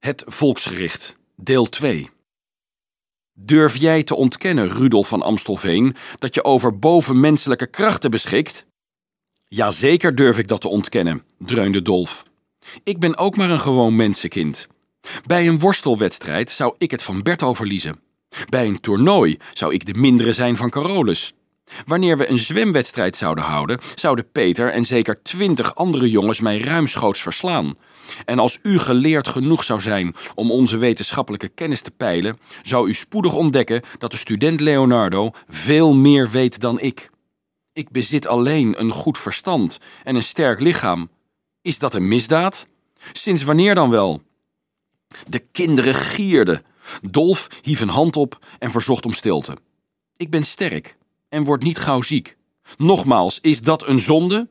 Het volksgericht, deel 2. Durf jij te ontkennen, Rudolf van Amstelveen, dat je over bovenmenselijke krachten beschikt? Jazeker durf ik dat te ontkennen, dreunde Dolf. Ik ben ook maar een gewoon mensenkind. Bij een worstelwedstrijd zou ik het van Berto verliezen. Bij een toernooi zou ik de mindere zijn van Carolus. Wanneer we een zwemwedstrijd zouden houden, zouden Peter en zeker twintig andere jongens mij ruimschoots verslaan. En als u geleerd genoeg zou zijn om onze wetenschappelijke kennis te peilen, zou u spoedig ontdekken dat de student Leonardo veel meer weet dan ik. Ik bezit alleen een goed verstand en een sterk lichaam. Is dat een misdaad? Sinds wanneer dan wel? De kinderen gierden. Dolf hief een hand op en verzocht om stilte. Ik ben sterk en word niet gauw ziek. Nogmaals, is dat een zonde?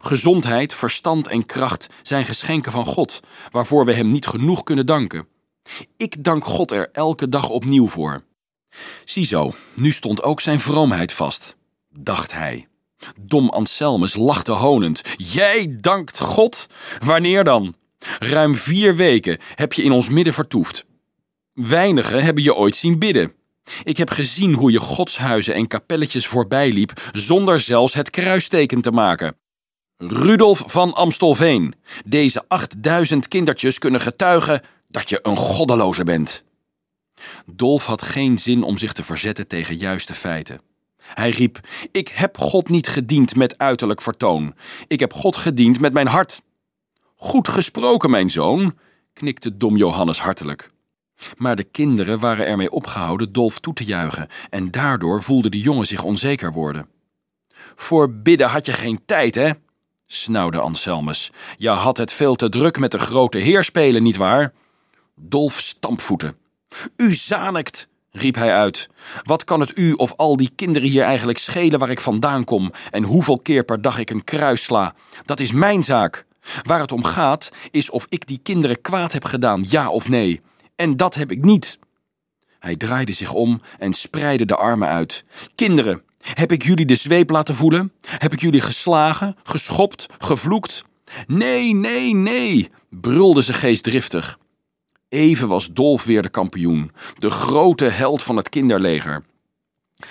Gezondheid, verstand en kracht zijn geschenken van God, waarvoor we Hem niet genoeg kunnen danken. Ik dank God er elke dag opnieuw voor. Ziezo, nu stond ook zijn vroomheid vast, dacht hij. Dom Anselmus lachte honend. Jij dankt God? Wanneer dan? Ruim vier weken heb je in ons midden vertoefd. Weinigen hebben je ooit zien bidden. Ik heb gezien hoe je godshuizen en kapelletjes voorbijliep zonder zelfs het kruisteken te maken. Rudolf van Amstelveen, deze 8000 kindertjes kunnen getuigen dat je een goddeloze bent. Dolf had geen zin om zich te verzetten tegen juiste feiten. Hij riep: Ik heb God niet gediend met uiterlijk vertoon. Ik heb God gediend met mijn hart. Goed gesproken, mijn zoon, knikte dom Johannes hartelijk. Maar de kinderen waren ermee opgehouden Dolf toe te juichen en daardoor voelde de jongen zich onzeker worden. Voor bidden had je geen tijd, hè? snauwde Anselmus. Je had het veel te druk met de grote heerspelen, nietwaar? Dolf stampvoeten. U zanikt, riep hij uit. Wat kan het u of al die kinderen hier eigenlijk schelen waar ik vandaan kom en hoeveel keer per dag ik een kruis sla? Dat is mijn zaak. Waar het om gaat, is of ik die kinderen kwaad heb gedaan, ja of nee. En dat heb ik niet. Hij draaide zich om en spreidde de armen uit. Kinderen, heb ik jullie de zweep laten voelen? Heb ik jullie geslagen, geschopt, gevloekt? Nee, nee, nee, brulde ze geestdriftig. Even was Dolf weer de kampioen, de grote held van het kinderleger.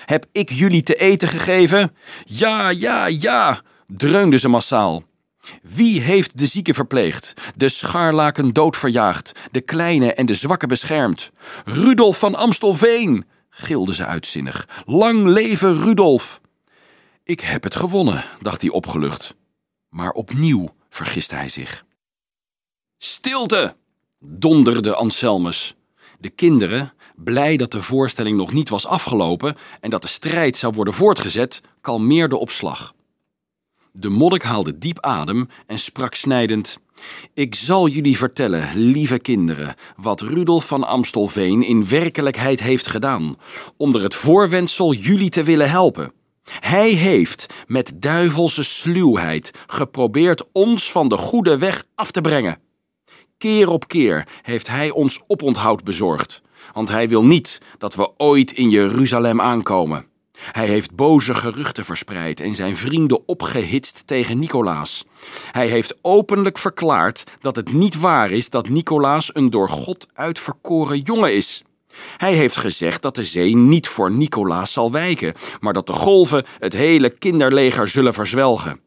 Heb ik jullie te eten gegeven? Ja, ja, ja, dreunde ze massaal. Wie heeft de zieke verpleegd, de scharlaken doodverjaagd, de kleine en de zwakke beschermd? Rudolf van Amstelveen, gilde ze uitzinnig. Lang leven Rudolf! Ik heb het gewonnen, dacht hij opgelucht. Maar opnieuw vergiste hij zich. Stilte! donderde Anselmus. De kinderen, blij dat de voorstelling nog niet was afgelopen en dat de strijd zou worden voortgezet, kalmeerden op slag. De monnik haalde diep adem en sprak snijdend: Ik zal jullie vertellen, lieve kinderen, wat Rudolf van Amstelveen in werkelijkheid heeft gedaan, onder het voorwendsel jullie te willen helpen. Hij heeft met duivelse sluwheid geprobeerd ons van de goede weg af te brengen. Keer op keer heeft hij ons oponthoud bezorgd, want hij wil niet dat we ooit in Jeruzalem aankomen. Hij heeft boze geruchten verspreid en zijn vrienden opgehitst tegen Nicolaas. Hij heeft openlijk verklaard dat het niet waar is dat Nicolaas een door God uitverkoren jongen is. Hij heeft gezegd dat de zee niet voor Nicolaas zal wijken, maar dat de golven het hele kinderleger zullen verzwelgen.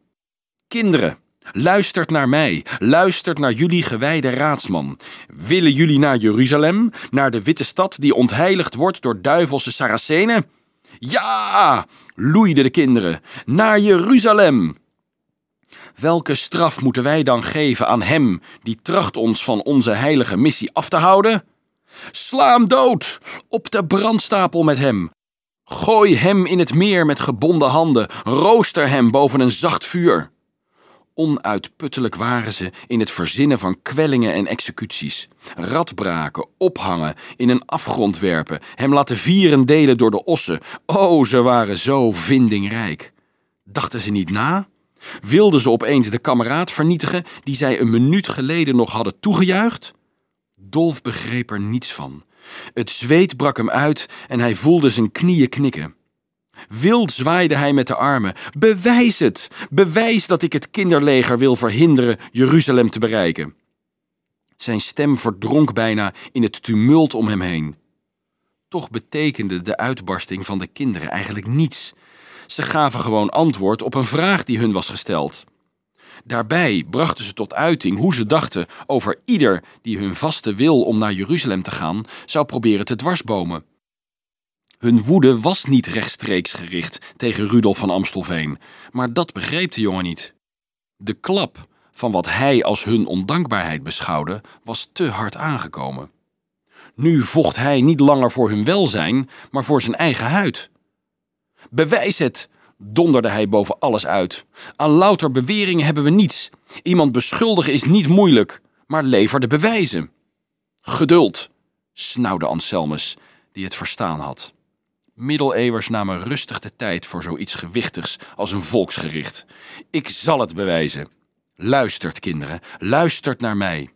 Kinderen, luistert naar mij, luistert naar jullie gewijde raadsman. Willen jullie naar Jeruzalem, naar de witte stad die ontheiligd wordt door duivelse Saracenen? Ja, loeiden de kinderen, naar Jeruzalem. Welke straf moeten wij dan geven aan hem die tracht ons van onze heilige missie af te houden? Sla hem dood, op de brandstapel met hem. Gooi hem in het meer met gebonden handen, rooster hem boven een zacht vuur. Onuitputtelijk waren ze in het verzinnen van kwellingen en executies. Radbraken, ophangen, in een afgrond werpen, hem laten vieren delen door de ossen. Oh, ze waren zo vindingrijk. Dachten ze niet na? Wilden ze opeens de kameraad vernietigen die zij een minuut geleden nog hadden toegejuicht? Dolf begreep er niets van. Het zweet brak hem uit en hij voelde zijn knieën knikken. Wild zwaaide hij met de armen. Bewijs het! Bewijs dat ik het kinderleger wil verhinderen Jeruzalem te bereiken. Zijn stem verdronk bijna in het tumult om hem heen. Toch betekende de uitbarsting van de kinderen eigenlijk niets. Ze gaven gewoon antwoord op een vraag die hun was gesteld. Daarbij brachten ze tot uiting hoe ze dachten over ieder die hun vaste wil om naar Jeruzalem te gaan zou proberen te dwarsbomen. Hun woede was niet rechtstreeks gericht tegen Rudolf van Amstelveen, maar dat begreep de jongen niet. De klap van wat hij als hun ondankbaarheid beschouwde was te hard aangekomen. Nu vocht hij niet langer voor hun welzijn, maar voor zijn eigen huid. Bewijs het, donderde hij boven alles uit. Aan louter beweringen hebben we niets. Iemand beschuldigen is niet moeilijk, maar lever de bewijzen. Geduld, snauwde Anselmus, die het verstaan had. Middeleeuwers namen rustig de tijd voor zoiets gewichtigs als een volksgericht. Ik zal het bewijzen. Luistert, kinderen, luistert naar mij.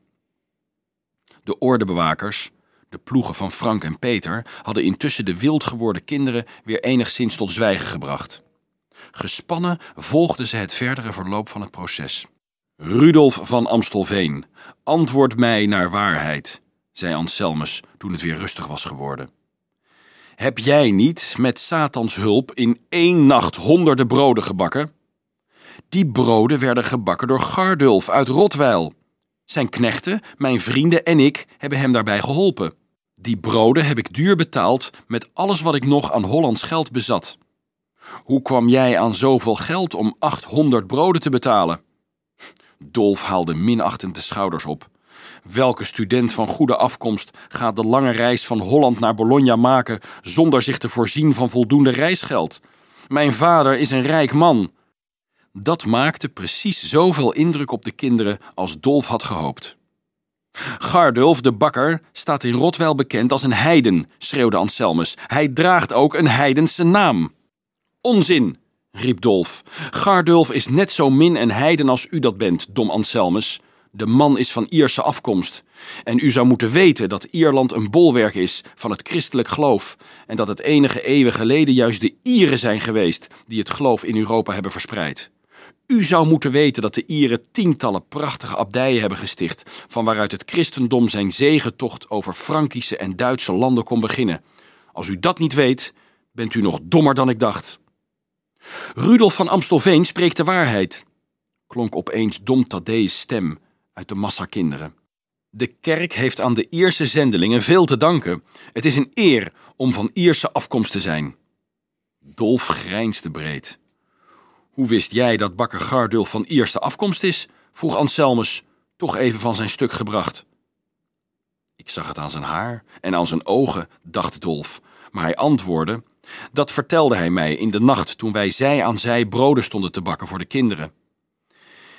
De ordebewakers, de ploegen van Frank en Peter, hadden intussen de wild geworden kinderen weer enigszins tot zwijgen gebracht. Gespannen volgden ze het verdere verloop van het proces. Rudolf van Amstelveen, antwoord mij naar waarheid, zei Anselmus toen het weer rustig was geworden. Heb jij niet met Satans hulp in één nacht honderden broden gebakken? Die broden werden gebakken door Gardulf uit Rotweil. Zijn knechten, mijn vrienden en ik hebben hem daarbij geholpen. Die broden heb ik duur betaald met alles wat ik nog aan Hollands geld bezat. Hoe kwam jij aan zoveel geld om 800 broden te betalen? Dolf haalde minachtend de schouders op. Welke student van goede afkomst gaat de lange reis van Holland naar Bologna maken zonder zich te voorzien van voldoende reisgeld? Mijn vader is een rijk man. Dat maakte precies zoveel indruk op de kinderen als Dolf had gehoopt. Gardulf de bakker staat in Rotwel bekend als een heiden, schreeuwde Anselmus. Hij draagt ook een heidense naam. Onzin, riep Dolf. Gardulf is net zo min een heiden als u dat bent, dom Anselmus. De man is van Ierse afkomst. En u zou moeten weten dat Ierland een bolwerk is van het christelijk geloof. En dat het enige eeuwen geleden juist de Ieren zijn geweest die het geloof in Europa hebben verspreid. U zou moeten weten dat de Ieren tientallen prachtige abdijen hebben gesticht, van waaruit het christendom zijn zegentocht over Frankische en Duitse landen kon beginnen. Als u dat niet weet, bent u nog dommer dan ik dacht. Rudolf van Amstelveen spreekt de waarheid, klonk opeens Dom Thaddeus stem uit de massa kinderen. De kerk heeft aan de Ierse zendelingen veel te danken. Het is een eer om van Ierse afkomst te zijn. Dolf grijnsde breed. Hoe wist jij dat bakker Gardulf van Ierse afkomst is? vroeg Anselmus, toch even van zijn stuk gebracht. Ik zag het aan zijn haar en aan zijn ogen, dacht Dolf, maar hij antwoordde: Dat vertelde hij mij in de nacht toen wij zij aan zij broden stonden te bakken voor de kinderen.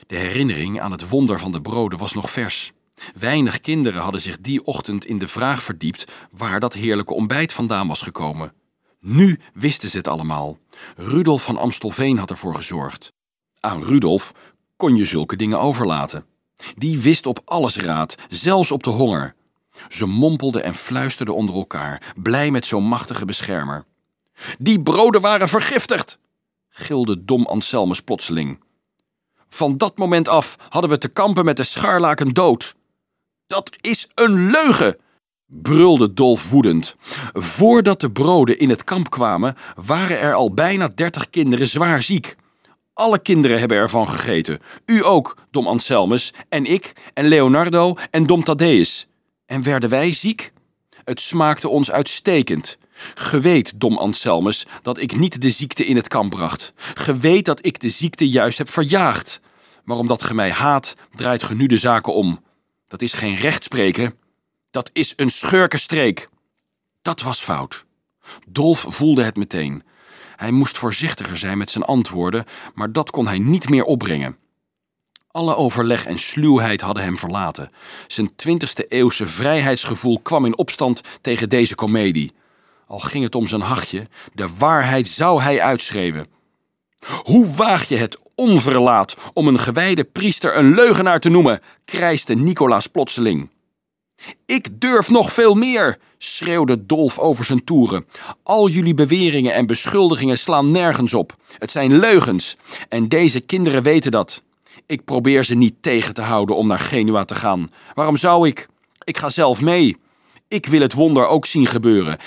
De herinnering aan het wonder van de broden was nog vers. Weinig kinderen hadden zich die ochtend in de vraag verdiept waar dat heerlijke ontbijt vandaan was gekomen. Nu wisten ze het allemaal. Rudolf van Amstelveen had ervoor gezorgd. Aan Rudolf kon je zulke dingen overlaten. Die wist op alles raad, zelfs op de honger. Ze mompelden en fluisterden onder elkaar, blij met zo'n machtige beschermer. Die broden waren vergiftigd, gilde dom Anselmus plotseling. Van dat moment af hadden we te kampen met de scharlaken dood. Dat is een leugen, brulde Dolf woedend. Voordat de broden in het kamp kwamen, waren er al bijna dertig kinderen zwaar ziek. Alle kinderen hebben ervan gegeten. U ook, dom Anselmus, en ik, en Leonardo, en dom Thaddeus. En werden wij ziek? Het smaakte ons uitstekend. Geweet, dom Anselmus, dat ik niet de ziekte in het kamp bracht. Geweet dat ik de ziekte juist heb verjaagd. Maar omdat ge mij haat, draait ge nu de zaken om. Dat is geen rechtspreken. Dat is een schurkenstreek. Dat was fout. Dolf voelde het meteen. Hij moest voorzichtiger zijn met zijn antwoorden, maar dat kon hij niet meer opbrengen. Alle overleg en sluwheid hadden hem verlaten. Zijn 20e eeuwse vrijheidsgevoel kwam in opstand tegen deze komedie. Al ging het om zijn hachje, de waarheid zou hij uitschreeuwen. Hoe waag je het onverlaat om een gewijde priester een leugenaar te noemen, krijste Nicolaas plotseling. Ik durf nog veel meer, schreeuwde Dolf over zijn toeren. Al jullie beweringen en beschuldigingen slaan nergens op. Het zijn leugens en deze kinderen weten dat. Ik probeer ze niet tegen te houden om naar Genua te gaan. Waarom zou ik? Ik ga zelf mee. Ik wil het wonder ook zien gebeuren.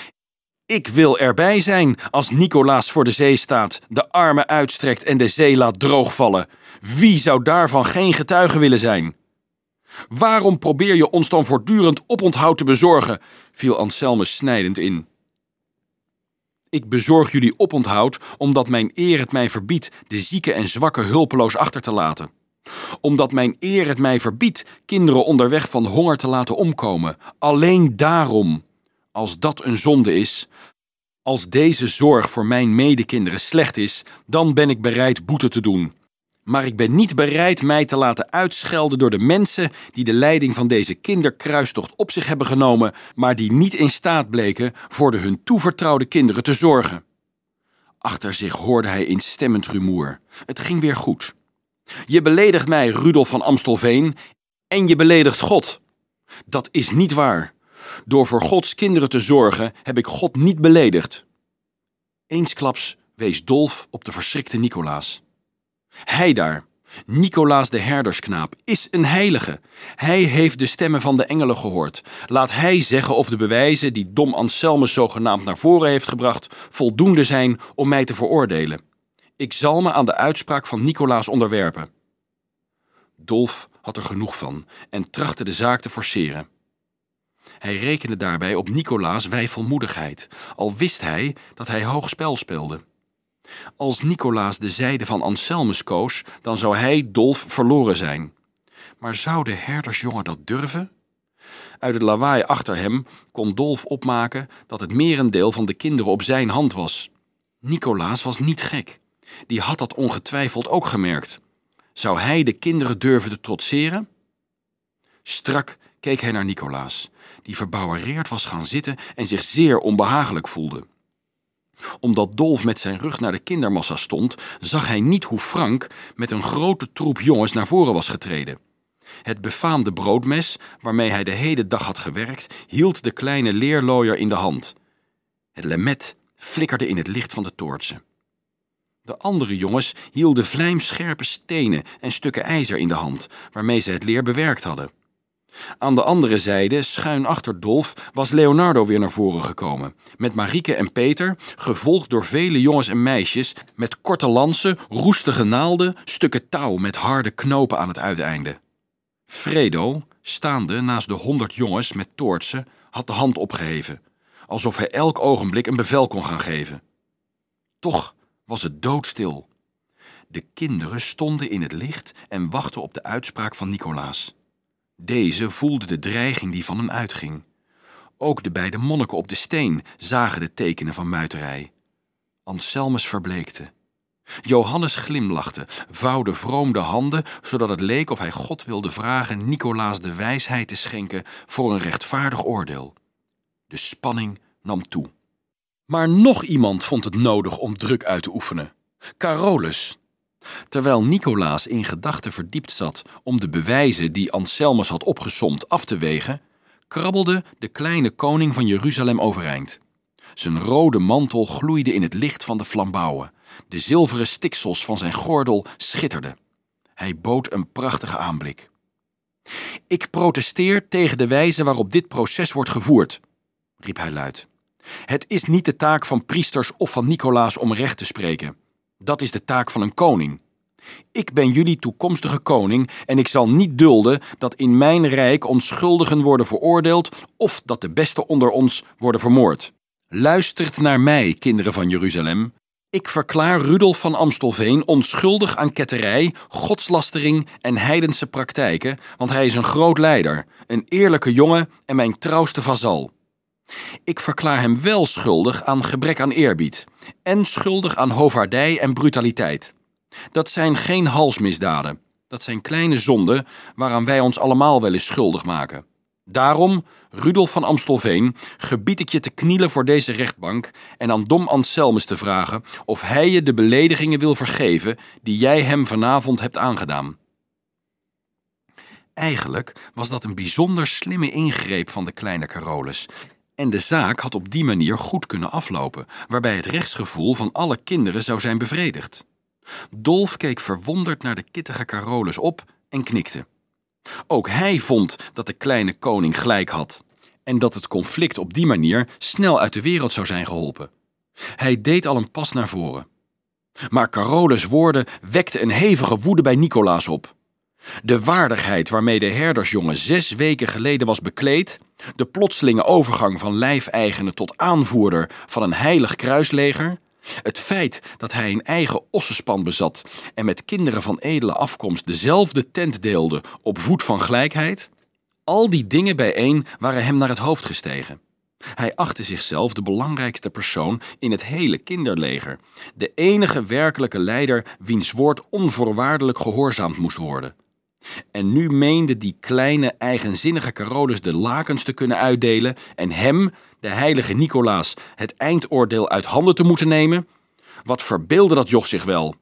Ik wil erbij zijn als Nicolaas voor de zee staat, de armen uitstrekt en de zee laat droogvallen. Wie zou daarvan geen getuige willen zijn? Waarom probeer je ons dan voortdurend oponthoud te bezorgen? viel Anselmus snijdend in. Ik bezorg jullie oponthoud omdat mijn eer het mij verbiedt de zieke en zwakke hulpeloos achter te laten. Omdat mijn eer het mij verbiedt kinderen onderweg van honger te laten omkomen. Alleen daarom. Als dat een zonde is, als deze zorg voor mijn medekinderen slecht is, dan ben ik bereid boete te doen. Maar ik ben niet bereid mij te laten uitschelden door de mensen die de leiding van deze kinderkruistocht op zich hebben genomen, maar die niet in staat bleken voor de hun toevertrouwde kinderen te zorgen. Achter zich hoorde hij instemmend rumoer. Het ging weer goed. Je beledigt mij, Rudolf van Amstelveen, en je beledigt God. Dat is niet waar. Door voor Gods kinderen te zorgen heb ik God niet beledigd. Eensklaps wees Dolf op de verschrikte Nicolaas. Hij daar, Nicolaas de herdersknaap, is een heilige. Hij heeft de stemmen van de engelen gehoord. Laat hij zeggen of de bewijzen die dom Anselmus zogenaamd naar voren heeft gebracht voldoende zijn om mij te veroordelen. Ik zal me aan de uitspraak van Nicolaas onderwerpen. Dolf had er genoeg van en trachtte de zaak te forceren. Hij rekende daarbij op Nicolaas' wijfelmoedigheid, al wist hij dat hij hoog spel speelde. Als Nicolaas de zijde van Anselmus koos, dan zou hij, Dolf, verloren zijn. Maar zou de herdersjongen dat durven? Uit het lawaai achter hem kon Dolf opmaken dat het merendeel van de kinderen op zijn hand was. Nicolaas was niet gek. Die had dat ongetwijfeld ook gemerkt. Zou hij de kinderen durven te trotseren? Strak keek hij naar Nicolaas, die verbouwereerd was gaan zitten en zich zeer onbehagelijk voelde omdat Dolf met zijn rug naar de kindermassa stond, zag hij niet hoe Frank met een grote troep jongens naar voren was getreden. Het befaamde broodmes, waarmee hij de hele dag had gewerkt, hield de kleine leerlooier in de hand. Het lemet flikkerde in het licht van de toortsen. De andere jongens hielden vlijmscherpe stenen en stukken ijzer in de hand, waarmee ze het leer bewerkt hadden. Aan de andere zijde, schuin achter Dolf, was Leonardo weer naar voren gekomen. Met Marieke en Peter, gevolgd door vele jongens en meisjes, met korte lansen, roestige naalden, stukken touw met harde knopen aan het uiteinde. Fredo, staande naast de honderd jongens met toortsen, had de hand opgeheven, alsof hij elk ogenblik een bevel kon gaan geven. Toch was het doodstil. De kinderen stonden in het licht en wachten op de uitspraak van Nicolaas. Deze voelde de dreiging die van hem uitging. Ook de beide monniken op de steen zagen de tekenen van muiterij. Anselmus verbleekte. Johannes glimlachte, vouwde vroom de handen, zodat het leek of hij God wilde vragen Nicolaas de wijsheid te schenken voor een rechtvaardig oordeel. De spanning nam toe. Maar nog iemand vond het nodig om druk uit te oefenen. Carolus, Terwijl Nicolaas in gedachten verdiept zat om de bewijzen die Anselmus had opgesomd af te wegen, krabbelde de kleine koning van Jeruzalem overeind. Zijn rode mantel gloeide in het licht van de flambouwen. De zilveren stiksels van zijn gordel schitterden. Hij bood een prachtige aanblik. Ik protesteer tegen de wijze waarop dit proces wordt gevoerd, riep hij luid. Het is niet de taak van priesters of van Nicolaas om recht te spreken. Dat is de taak van een koning. Ik ben jullie toekomstige koning en ik zal niet dulden dat in mijn rijk onschuldigen worden veroordeeld of dat de beste onder ons worden vermoord. Luistert naar mij, kinderen van Jeruzalem. Ik verklaar Rudolf van Amstelveen onschuldig aan ketterij, godslastering en heidense praktijken, want hij is een groot leider, een eerlijke jongen en mijn trouwste vazal. Ik verklaar hem wel schuldig aan gebrek aan eerbied en schuldig aan hovaardij en brutaliteit. Dat zijn geen halsmisdaden. Dat zijn kleine zonden waaraan wij ons allemaal wel eens schuldig maken. Daarom, Rudolf van Amstelveen, gebied ik je te knielen voor deze rechtbank en aan Dom Anselmus te vragen of hij je de beledigingen wil vergeven die jij hem vanavond hebt aangedaan. Eigenlijk was dat een bijzonder slimme ingreep van de kleine Carolus, en de zaak had op die manier goed kunnen aflopen, waarbij het rechtsgevoel van alle kinderen zou zijn bevredigd. Dolf keek verwonderd naar de kittige Carolus op en knikte. Ook hij vond dat de kleine koning gelijk had en dat het conflict op die manier snel uit de wereld zou zijn geholpen. Hij deed al een pas naar voren. Maar Carolus' woorden wekten een hevige woede bij Nicolaas op. De waardigheid waarmee de herdersjongen zes weken geleden was bekleed, de plotselinge overgang van lijfeigene tot aanvoerder van een heilig kruisleger, het feit dat hij een eigen ossenspan bezat en met kinderen van edele afkomst dezelfde tent deelde op voet van gelijkheid, al die dingen bijeen waren hem naar het hoofd gestegen. Hij achtte zichzelf de belangrijkste persoon in het hele kinderleger, de enige werkelijke leider wiens woord onvoorwaardelijk gehoorzaamd moest worden. En nu meende die kleine eigenzinnige Carolus de lakens te kunnen uitdelen en hem, de heilige Nicolaas, het eindoordeel uit handen te moeten nemen? Wat verbeelde dat joch zich wel?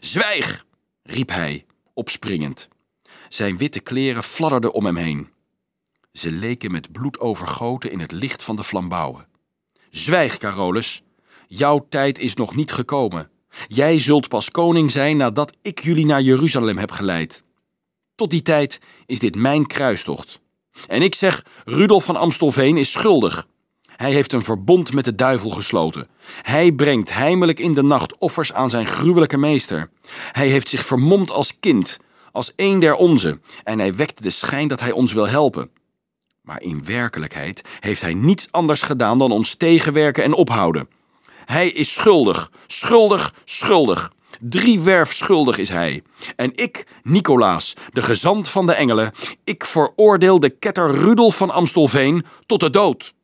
Zwijg! riep hij, opspringend. Zijn witte kleren fladderden om hem heen. Ze leken met bloed overgoten in het licht van de flambouwen. Zwijg, Carolus. Jouw tijd is nog niet gekomen. Jij zult pas koning zijn nadat ik jullie naar Jeruzalem heb geleid. Tot die tijd is dit mijn kruistocht. En ik zeg, Rudolf van Amstelveen is schuldig. Hij heeft een verbond met de duivel gesloten. Hij brengt heimelijk in de nacht offers aan zijn gruwelijke meester. Hij heeft zich vermomd als kind, als een der onze, en hij wekt de schijn dat hij ons wil helpen. Maar in werkelijkheid heeft hij niets anders gedaan dan ons tegenwerken en ophouden. Hij is schuldig, schuldig, schuldig. Driewerf schuldig is hij. En ik, Nicolaas, de gezant van de engelen, ik veroordeel de ketter Rudolf van Amstelveen tot de dood.